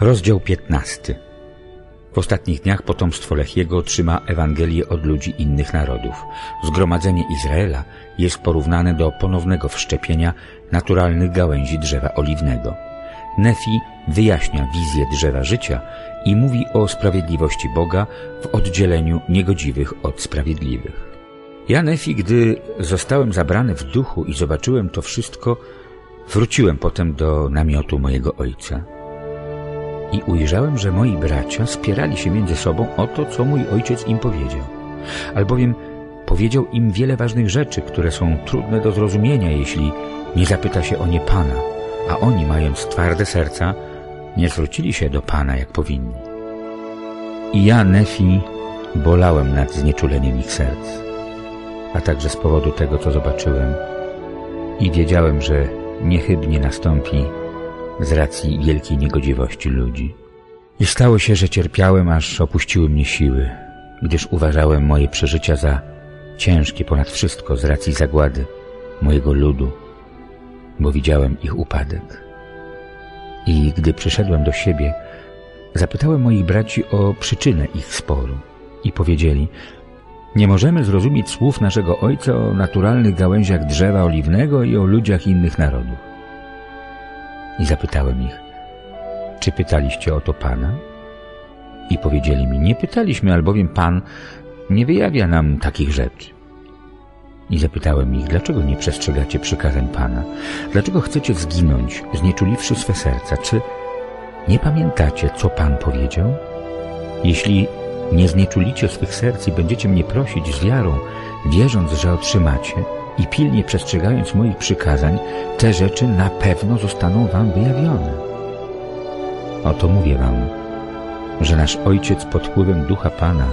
Rozdział 15 W ostatnich dniach potomstwo Lechiego otrzyma Ewangelię od ludzi innych narodów. Zgromadzenie Izraela jest porównane do ponownego wszczepienia naturalnych gałęzi drzewa oliwnego. Nefi wyjaśnia wizję drzewa życia i mówi o sprawiedliwości Boga w oddzieleniu niegodziwych od sprawiedliwych. Ja, Nefi, gdy zostałem zabrany w duchu i zobaczyłem to wszystko, wróciłem potem do namiotu mojego ojca i ujrzałem, że moi bracia spierali się między sobą o to, co mój ojciec im powiedział. Albowiem powiedział im wiele ważnych rzeczy, które są trudne do zrozumienia, jeśli nie zapyta się o nie Pana, a oni, mając twarde serca, nie zwrócili się do Pana, jak powinni. I ja, Nefi, bolałem nad znieczuleniem ich serc, a także z powodu tego, co zobaczyłem i wiedziałem, że niechybnie nastąpi z racji wielkiej niegodziwości ludzi. I stało się, że cierpiałem, aż opuściły mnie siły, gdyż uważałem moje przeżycia za ciężkie ponad wszystko z racji zagłady mojego ludu, bo widziałem ich upadek. I gdy przyszedłem do siebie, zapytałem moich braci o przyczynę ich sporu i powiedzieli, nie możemy zrozumieć słów naszego ojca o naturalnych gałęziach drzewa oliwnego i o ludziach innych narodów. I zapytałem ich, czy pytaliście o to Pana? I powiedzieli mi, nie pytaliśmy, albowiem Pan nie wyjawia nam takich rzeczy. I zapytałem ich, dlaczego nie przestrzegacie przykazań Pana? Dlaczego chcecie zginąć, znieczuliwszy swe serca? Czy nie pamiętacie, co Pan powiedział? Jeśli nie znieczulicie swych serc i będziecie mnie prosić z wiarą, wierząc, że otrzymacie, i pilnie przestrzegając moich przykazań, te rzeczy na pewno zostaną wam wyjawione. Oto mówię wam, że nasz ojciec pod wpływem ducha Pana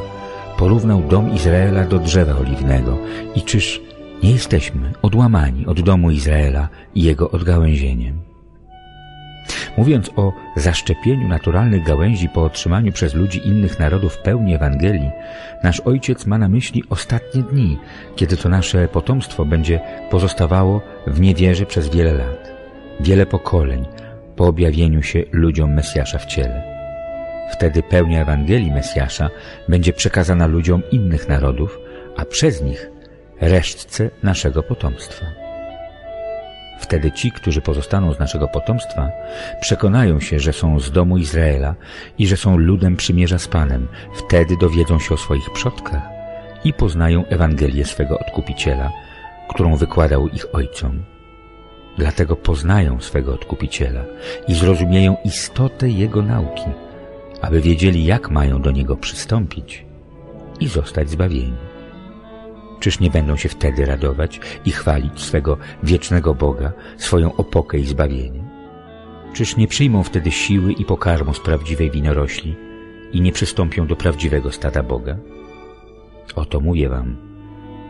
porównał dom Izraela do drzewa oliwnego i czyż nie jesteśmy odłamani od domu Izraela i jego odgałęzieniem? Mówiąc o zaszczepieniu naturalnych gałęzi po otrzymaniu przez ludzi innych narodów pełni Ewangelii, nasz Ojciec ma na myśli ostatnie dni, kiedy to nasze potomstwo będzie pozostawało w niewierze przez wiele lat, wiele pokoleń po objawieniu się ludziom Mesjasza w ciele. Wtedy pełnia Ewangelii Mesjasza będzie przekazana ludziom innych narodów, a przez nich resztce naszego potomstwa. Wtedy ci, którzy pozostaną z naszego potomstwa, przekonają się, że są z domu Izraela i że są ludem przymierza z Panem. Wtedy dowiedzą się o swoich przodkach i poznają Ewangelię swego Odkupiciela, którą wykładał ich ojcom. Dlatego poznają swego Odkupiciela i zrozumieją istotę Jego nauki, aby wiedzieli, jak mają do Niego przystąpić i zostać zbawieni. Czyż nie będą się wtedy radować i chwalić swego wiecznego Boga, swoją opokę i zbawienie? Czyż nie przyjmą wtedy siły i pokarmu z prawdziwej winorośli i nie przystąpią do prawdziwego stada Boga? Oto mówię wam,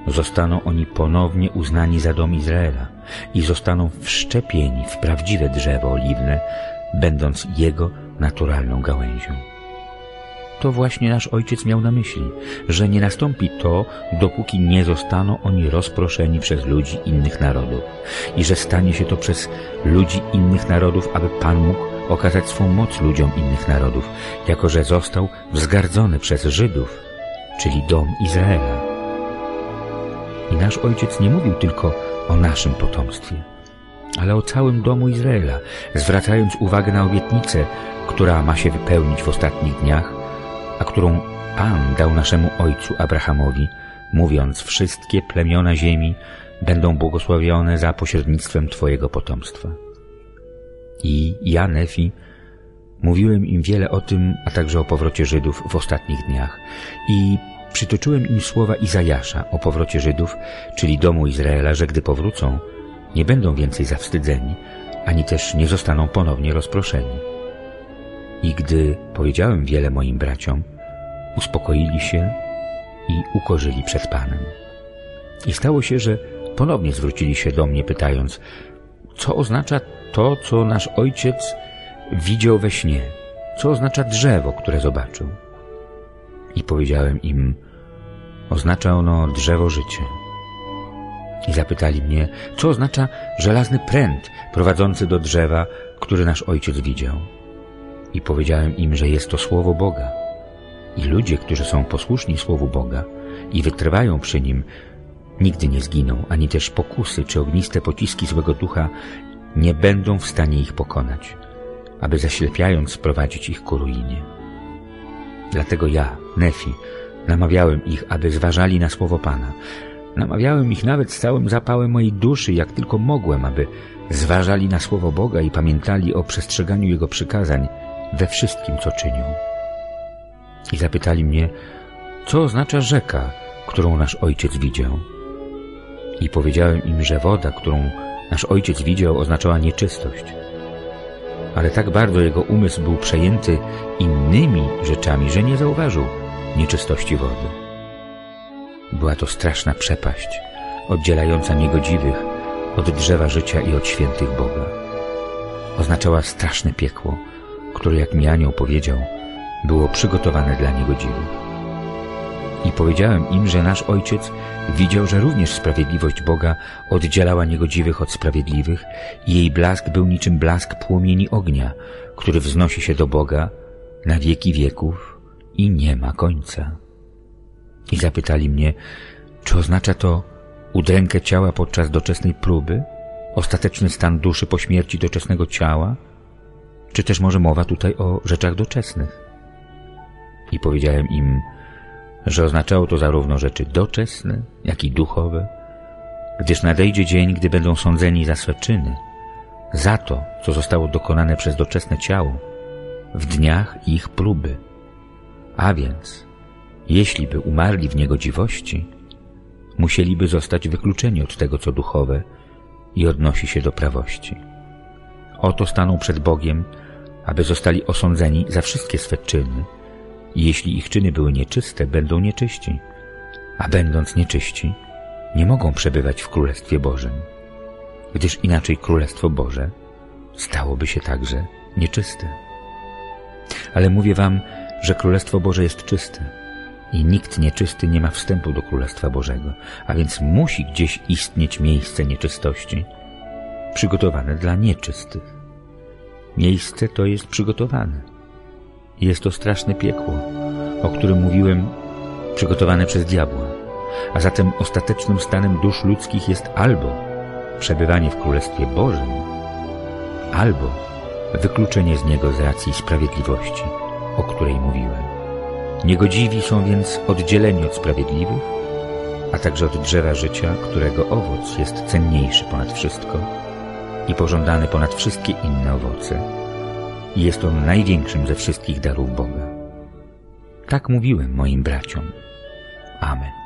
zostaną oni ponownie uznani za dom Izraela i zostaną wszczepieni w prawdziwe drzewo oliwne, będąc jego naturalną gałęzią. To właśnie nasz ojciec miał na myśli, że nie nastąpi to, dopóki nie zostaną oni rozproszeni przez ludzi innych narodów i że stanie się to przez ludzi innych narodów, aby Pan mógł okazać swą moc ludziom innych narodów, jako że został wzgardzony przez Żydów, czyli dom Izraela. I nasz ojciec nie mówił tylko o naszym potomstwie, ale o całym domu Izraela, zwracając uwagę na obietnicę, która ma się wypełnić w ostatnich dniach, a którą Pan dał naszemu ojcu Abrahamowi, mówiąc, wszystkie plemiona ziemi będą błogosławione za pośrednictwem Twojego potomstwa. I ja, Nefi, mówiłem im wiele o tym, a także o powrocie Żydów w ostatnich dniach i przytoczyłem im słowa Izajasza o powrocie Żydów, czyli domu Izraela, że gdy powrócą, nie będą więcej zawstydzeni, ani też nie zostaną ponownie rozproszeni. I gdy powiedziałem wiele moim braciom, uspokoili się i ukorzyli przed Panem. I stało się, że ponownie zwrócili się do mnie, pytając, co oznacza to, co nasz ojciec widział we śnie? Co oznacza drzewo, które zobaczył? I powiedziałem im, oznacza ono drzewo życia. I zapytali mnie, co oznacza żelazny pręt prowadzący do drzewa, który nasz ojciec widział. I powiedziałem im, że jest to Słowo Boga. I ludzie, którzy są posłuszni Słowu Boga i wytrwają przy nim, nigdy nie zginą, ani też pokusy czy ogniste pociski złego ducha nie będą w stanie ich pokonać, aby zaślepiając sprowadzić ich ku ruinie. Dlatego ja, Nefi, namawiałem ich, aby zważali na słowo Pana. Namawiałem ich nawet z całym zapałem mojej duszy, jak tylko mogłem, aby zważali na słowo Boga i pamiętali o przestrzeganiu Jego przykazań we wszystkim, co czynią. I zapytali mnie, co oznacza rzeka, którą nasz ojciec widział. I powiedziałem im, że woda, którą nasz ojciec widział, oznaczała nieczystość. Ale tak bardzo jego umysł był przejęty innymi rzeczami, że nie zauważył nieczystości wody. Była to straszna przepaść, oddzielająca niegodziwych od drzewa życia i od świętych Boga. Oznaczała straszne piekło, które, jak mi anioł powiedział, było przygotowane dla niegodziwych. I powiedziałem im, że nasz ojciec widział, że również sprawiedliwość Boga oddzielała niegodziwych od sprawiedliwych i jej blask był niczym blask płomieni ognia, który wznosi się do Boga na wieki wieków i nie ma końca. I zapytali mnie, czy oznacza to udrękę ciała podczas doczesnej próby, ostateczny stan duszy po śmierci doczesnego ciała, czy też może mowa tutaj o rzeczach doczesnych? I powiedziałem im, że oznaczało to zarówno rzeczy doczesne, jak i duchowe, gdyż nadejdzie dzień, gdy będą sądzeni za swe czyny, za to, co zostało dokonane przez doczesne ciało, w dniach ich próby. A więc, jeśli by umarli w niegodziwości, musieliby zostać wykluczeni od tego, co duchowe i odnosi się do prawości. Oto staną przed Bogiem, aby zostali osądzeni za wszystkie swe czyny, i jeśli ich czyny były nieczyste, będą nieczyści, a będąc nieczyści, nie mogą przebywać w Królestwie Bożym, gdyż inaczej Królestwo Boże stałoby się także nieczyste. Ale mówię wam, że Królestwo Boże jest czyste i nikt nieczysty nie ma wstępu do Królestwa Bożego, a więc musi gdzieś istnieć miejsce nieczystości, przygotowane dla nieczystych. Miejsce to jest przygotowane jest to straszne piekło, o którym mówiłem, przygotowane przez diabła. A zatem ostatecznym stanem dusz ludzkich jest albo przebywanie w Królestwie Bożym, albo wykluczenie z niego z racji sprawiedliwości, o której mówiłem. Niegodziwi są więc oddzieleni od sprawiedliwych, a także od drzewa życia, którego owoc jest cenniejszy ponad wszystko i pożądany ponad wszystkie inne owoce jest on największym ze wszystkich darów Boga. Tak mówiłem moim braciom. Amen.